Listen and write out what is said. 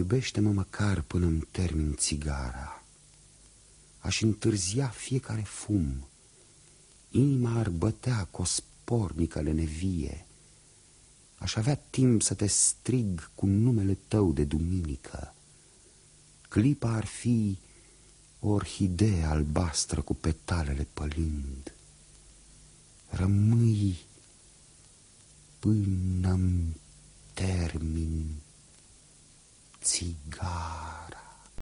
Iubește-mă măcar până-mi termin țigara. Aș întârzia fiecare fum. Inima ar bătea cu o spornică lenevie. Aș avea timp să te strig cu numele tău de duminică. Clipa ar fi o orhidee albastră cu petalele pălind. Rămâi până-mi termin 钱家